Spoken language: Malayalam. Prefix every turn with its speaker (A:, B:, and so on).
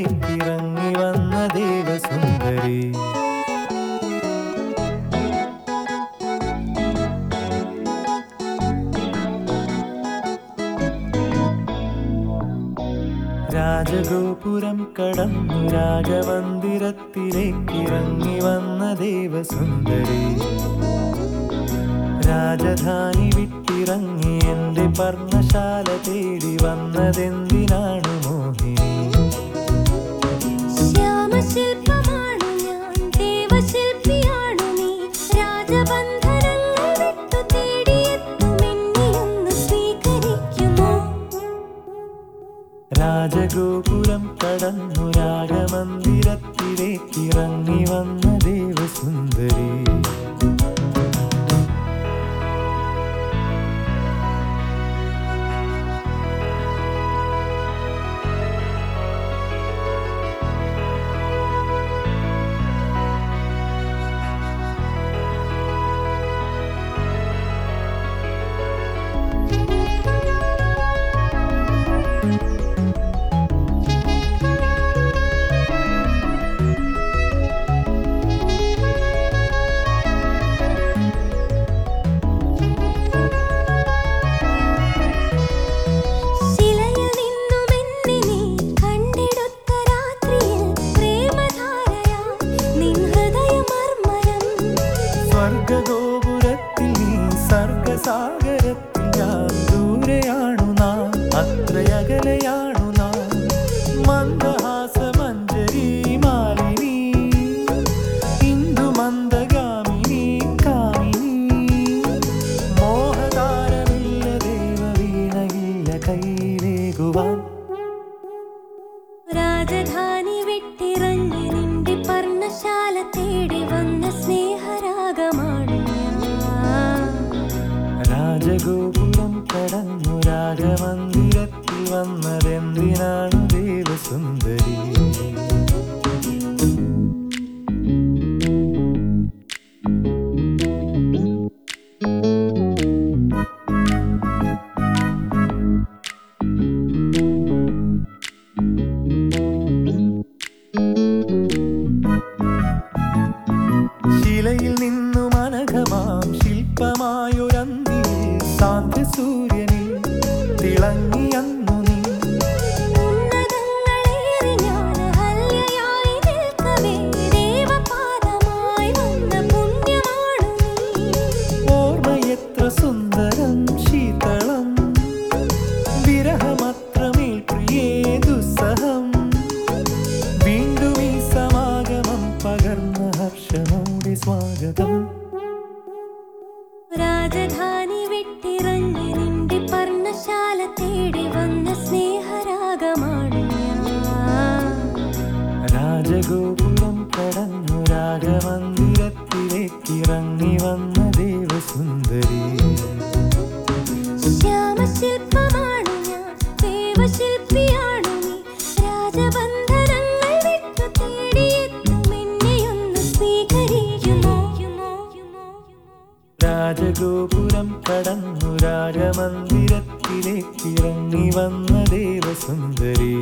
A: താരേക്കിറങ്ങി വന്ന ദേവസുന്ദരി. രാജഗോപുരം കടന്നു രാജമന്ദിരത്തിലേക്കിറങ്ങി വന്ന ദേവസുന്ദരി. രാജധാനി വിട്ടിറങ്ങി എന്റെ പർണശാല തേടി വന്നതെന്തിനാണ് മോഹിനി? രാജഗോപുരം കടന്നു രാഗമന്ദിരത്തിലേക്ക് ഇറങ്ങി വന്ന ദേവസുന്ദരി.
B: ശിലയിൽ
A: സ്വർഗഗോപുരത്തിൽ സർഗസാഗരത്തിൽ ഞാൻ ദൂരെയാണു നാം അത്രയകലയാണു നാം. മന്ദഹാസമഞ്ജരി മാലിനി ഇന്ദു മന്ദഗാമിനി കാമിനി. മോഹതാരമില്ല ദേവവീണയില്ല കൈലേകുവാൻ
B: രാജധാനി വിട്ടിറങ്ങി
A: നീ. ഓർമ്മയെത്ര സുന്ദരം ശീതളം വിരഹമത്രമേൽ പ്രിയേ ദുസ്സഹം. വീണ്ടും ഈ സമാഗമം പകർന്ന ഹർഷമോടെ സ്വാഗതം. രാജഗോപുരം കടന്നു രാജമന്ദിരത്തിലേക്ക് ഇറങ്ങി വന്ന ദേവസുന്ദരി.